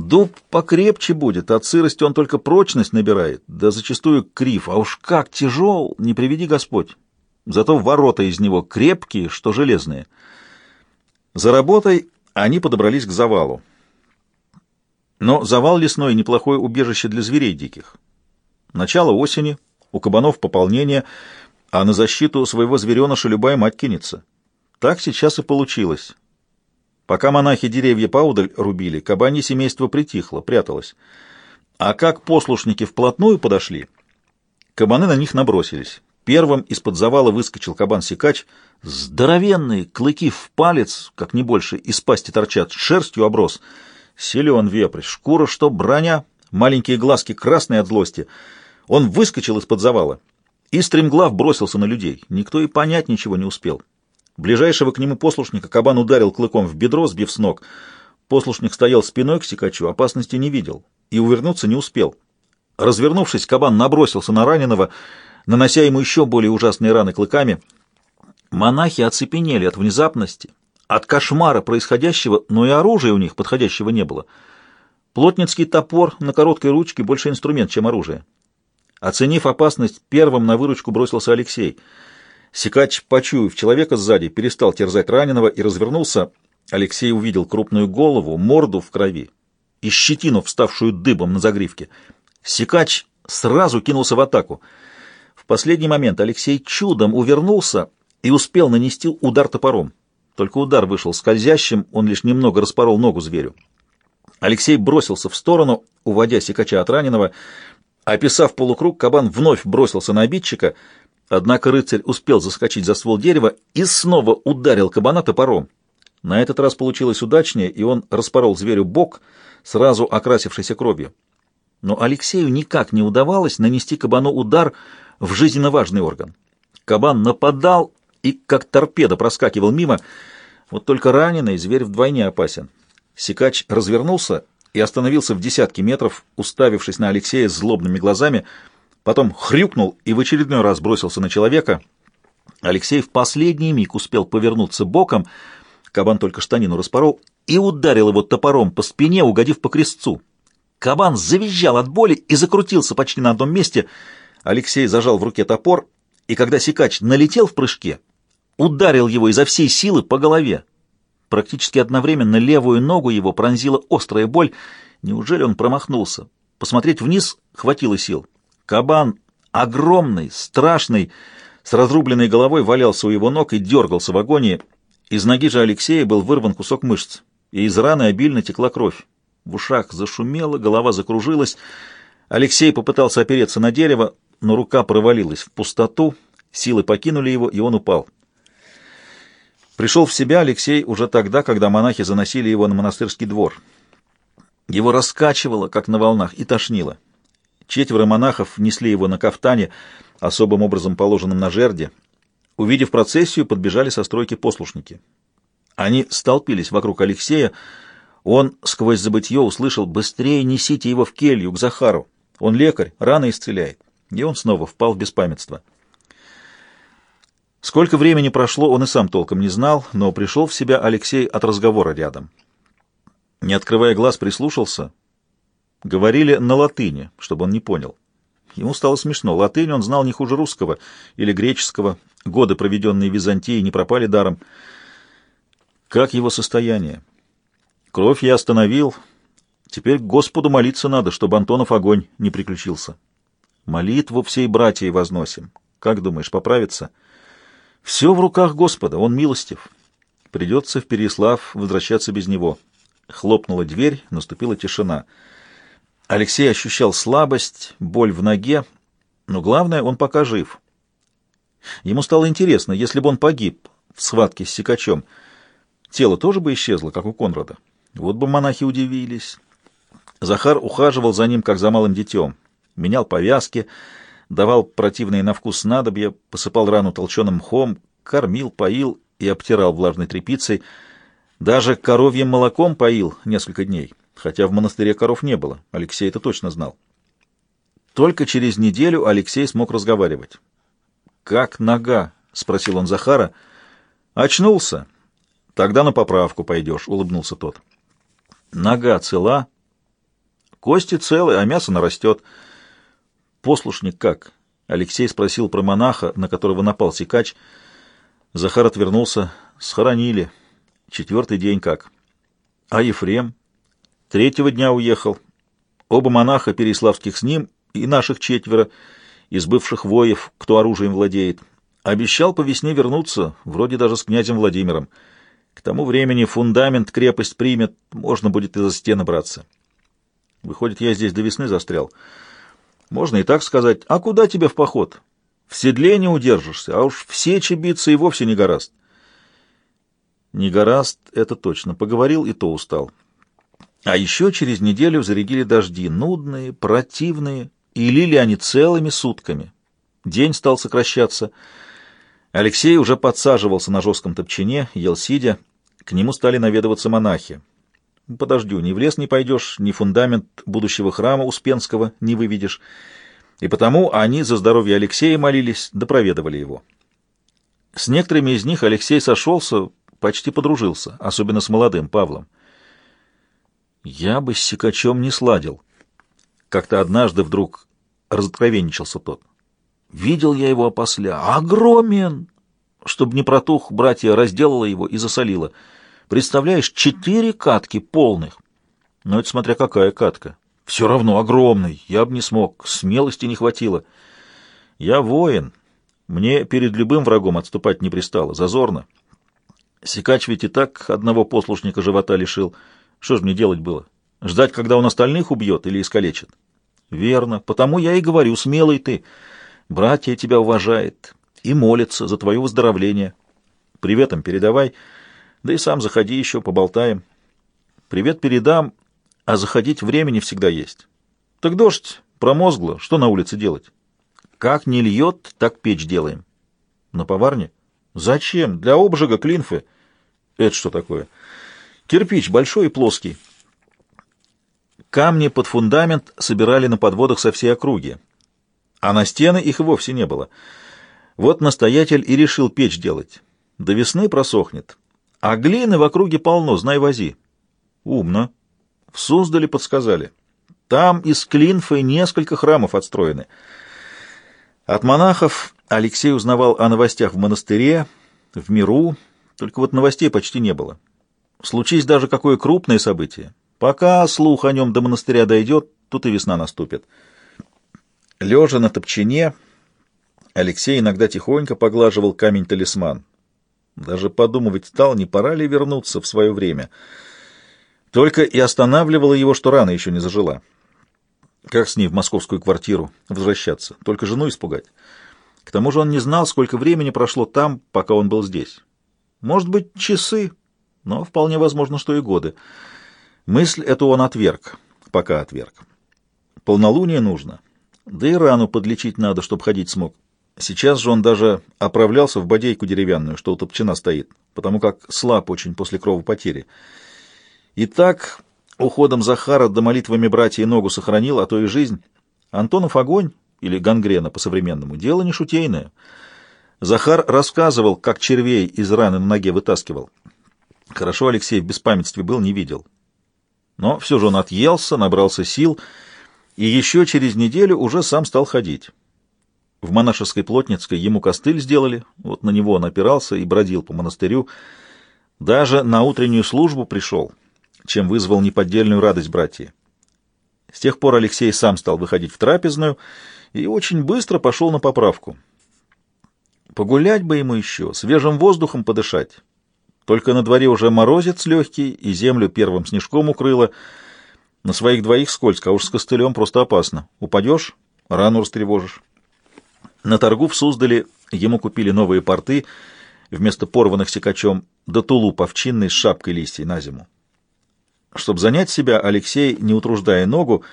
Дуб покрепче будет, от сырости он только прочность набирает, да зачастую крив, а уж как тяжел, не приведи Господь. Зато ворота из него крепкие, что железные. За работой они подобрались к завалу. Но завал лесной — неплохое убежище для зверей диких. Начало осени, у кабанов пополнение, а на защиту своего звереныша любая мать кинется. Так сейчас и получилось. Пока монахи деревья поудаль рубили, кабанье семейство притихло, пряталось. А как послушники вплотную подошли, кабаны на них набросились. Первым из-под завала выскочил кабан-сикач, здоровенный, клыки в палец, как не больше, из пасти торчат, шерстью оброс. Силен вепрь, шкура, что броня, маленькие глазки красные от злости. Он выскочил из-под завала и стремглав бросился на людей. Никто и понять ничего не успел. Ближайшего к нему послушника кабан ударил клыком в бедро, сбив с ног. Послушник стоял спиной к сикачу, опасности не видел и увернуться не успел. Развернувшись, кабан набросился на раненого, нанося ему еще более ужасные раны клыками. Монахи оцепенели от внезапности, от кошмара происходящего, но и оружия у них подходящего не было. Плотницкий топор на короткой ручке больше инструмент, чем оружие. Оценив опасность, первым на выручку бросился Алексей — Сикач, почуяв человека сзади, перестал терзать раненого и развернулся. Алексей увидел крупную голову, морду в крови и щетину, вставшую дыбом на загривке. Сикач сразу кинулся в атаку. В последний момент Алексей чудом увернулся и успел нанести удар топором. Только удар вышел скользящим, он лишь немного распорол ногу зверю. Алексей бросился в сторону, уводя Сикача от раненого. Описав полукруг, кабан вновь бросился на обидчика — Однако рыцарь успел заскочить за ствол дерева и снова ударил кабана топором. На этот раз получилось удачнее, и он распорол зверю бок, сразу окрасившийся кровью. Но Алексею никак не удавалось нанести кабану удар в жизненно важный орган. Кабан нападал и, как торпеда, проскакивал мимо. Вот только раненый зверь вдвойне опасен. Сикач развернулся и остановился в десятке метров, уставившись на Алексея злобными глазами — потом хрюкнул и в очередной раз бросился на человека. Алексей в последний миг успел повернуться боком, кабан только штанину распорол, и ударил его топором по спине, угодив по крестцу. Кабан завизжал от боли и закрутился почти на одном месте. Алексей зажал в руке топор, и когда сикач налетел в прыжке, ударил его изо всей силы по голове. Практически одновременно левую ногу его пронзила острая боль. Неужели он промахнулся? Посмотреть вниз хватило сил. Кабан, огромный, страшный, с разрубленной головой валялся у его ног и дергался в агонии. Из ноги же Алексея был вырван кусок мышц, и из раны обильно текла кровь. В ушах зашумело, голова закружилась. Алексей попытался опереться на дерево, но рука провалилась в пустоту, силы покинули его, и он упал. Пришел в себя Алексей уже тогда, когда монахи заносили его на монастырский двор. Его раскачивало, как на волнах, и тошнило. Четверо монахов несли его на кафтане, особым образом положенном на жерде. Увидев процессию, подбежали со стройки послушники. Они столпились вокруг Алексея. Он сквозь забытье услышал «Быстрее несите его в келью, к Захару! Он лекарь, рано исцеляет!» И он снова впал в беспамятство. Сколько времени прошло, он и сам толком не знал, но пришел в себя Алексей от разговора рядом. Не открывая глаз, прислушался — Говорили на латыни, чтобы он не понял. Ему стало смешно. Латынь он знал не хуже русского или греческого. Годы, проведенные в Византии, не пропали даром. Как его состояние? Кровь я остановил. Теперь Господу молиться надо, чтобы Антонов огонь не приключился. Молитву всей братьей возносим. Как думаешь, поправится? Все в руках Господа, он милостив. Придется в Переслав возвращаться без него. Хлопнула дверь, наступила тишина. Алексей ощущал слабость, боль в ноге, но главное, он пока жив. Ему стало интересно, если бы он погиб в схватке с сикачом, тело тоже бы исчезло, как у Конрада. Вот бы монахи удивились. Захар ухаживал за ним, как за малым детем, менял повязки, давал противные на вкус снадобья, посыпал рану толченым мхом, кормил, поил и обтирал влажной тряпицей, даже коровьим молоком поил несколько дней хотя в монастыре коров не было, Алексей это точно знал. Только через неделю Алексей смог разговаривать. «Как нога?» — спросил он Захара. «Очнулся. Тогда на поправку пойдешь», — улыбнулся тот. «Нога цела?» Кости целы, а мясо нарастет. Послушник как? Алексей спросил про монаха, на которого напал сикач. Захар отвернулся. Схоронили. Четвертый день как. А Ефрем? Третьего дня уехал. Оба монаха Переславских с ним и наших четверо, из бывших воев, кто оружием владеет. Обещал по весне вернуться, вроде даже с князем Владимиром. К тому времени фундамент крепость примет, можно будет из-за стены браться. Выходит, я здесь до весны застрял. Можно и так сказать. А куда тебе в поход? В седле не удержишься, а уж все чебиться и вовсе не гораст. Не гораст, это точно. Поговорил и то устал. А еще через неделю зарядили дожди, нудные, противные, и лили они целыми сутками. День стал сокращаться. Алексей уже подсаживался на жестком топчине, ел сидя. К нему стали наведываться монахи. Подождю, ни в лес не пойдешь, ни фундамент будущего храма Успенского не выведешь. И потому они за здоровье Алексея молились, да проведывали его. С некоторыми из них Алексей сошелся, почти подружился, особенно с молодым Павлом. Я бы с Сикачом не сладил. Как-то однажды вдруг разоткровенничался тот. Видел я его опосля. Огромен! Чтобы не протух, братья разделала его и засолила. Представляешь, четыре катки полных. Но это смотря какая катка. Все равно огромный. Я бы не смог. Смелости не хватило. Я воин. Мне перед любым врагом отступать не пристало. Зазорно. Сикач ведь и так одного послушника живота лишил. Что же мне делать было? Ждать, когда он остальных убьет или искалечит? Верно. Потому я и говорю, смелый ты. Братья тебя уважает и молятся за твое выздоровление. Приветом передавай. Да и сам заходи еще, поболтаем. Привет передам, а заходить времени всегда есть. Так дождь, промозгло, что на улице делать? Как не льет, так печь делаем. На поварне? Зачем? Для обжига клинфы. Это что такое? Кирпич большой и плоский. Камни под фундамент собирали на подводах со всей округи, а на стены их вовсе не было. Вот настоятель и решил печь делать. До весны просохнет, а глины в округе полно, знай вози. Умно. В Суздале подсказали. Там из Клинфы несколько храмов отстроены. От монахов Алексей узнавал о новостях в монастыре, в миру, только вот новостей почти не было. Случись даже какое крупное событие. Пока слух о нем до монастыря дойдет, тут и весна наступит. Лежа на топчине, Алексей иногда тихонько поглаживал камень-талисман. Даже подумывать стал, не пора ли вернуться в свое время. Только и останавливало его, что рана еще не зажила. Как с ней в московскую квартиру возвращаться? Только жену испугать. К тому же он не знал, сколько времени прошло там, пока он был здесь. Может быть, часы, но вполне возможно, что и годы. Мысль эту он отверг, пока отверг. Полнолуние нужно, да и рану подлечить надо, чтобы ходить смог. Сейчас же он даже оправлялся в бодейку деревянную, что у топчина стоит, потому как слаб очень после кровопотери. И так уходом Захара до молитвами братья ногу сохранил, а то и жизнь. Антонов огонь, или гангрена по-современному, дело не шутейное. Захар рассказывал, как червей из раны на ноге вытаскивал. Хорошо Алексей в беспамятстве был, не видел. Но все же он отъелся, набрался сил, и еще через неделю уже сам стал ходить. В монашеской Плотницкой ему костыль сделали, вот на него он опирался и бродил по монастырю. Даже на утреннюю службу пришел, чем вызвал неподдельную радость братья. С тех пор Алексей сам стал выходить в трапезную и очень быстро пошел на поправку. Погулять бы ему еще, свежим воздухом подышать. Только на дворе уже морозец легкий, и землю первым снежком укрыло. На своих двоих скользко, а уж с костылем просто опасно. Упадешь — рану растревожишь. На торгу в Суздале ему купили новые порты вместо порванных секачом до тулуп овчинной с шапкой листьей на зиму. Чтобы занять себя, Алексей, не утруждая ногу,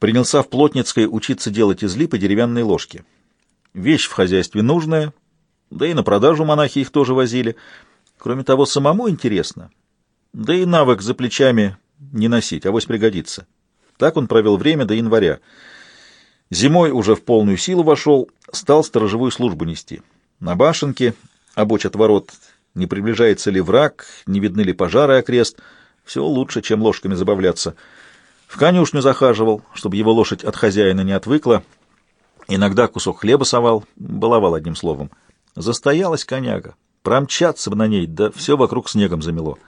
принялся в Плотницкой учиться делать из липы деревянные ложки. Вещь в хозяйстве нужная, да и на продажу монахи их тоже возили. Кроме того, самому интересно. Да и навык за плечами не носить, авось пригодится. Так он провел время до января. Зимой уже в полную силу вошел, стал сторожевую службу нести. На башенке, обочат ворот, не приближается ли враг, не видны ли пожары окрест, все лучше, чем ложками забавляться. В конюшню захаживал, чтобы его лошадь от хозяина не отвыкла. Иногда кусок хлеба совал, баловал одним словом. Застоялась коняга. Промчаться бы на ней, да все вокруг снегом замело.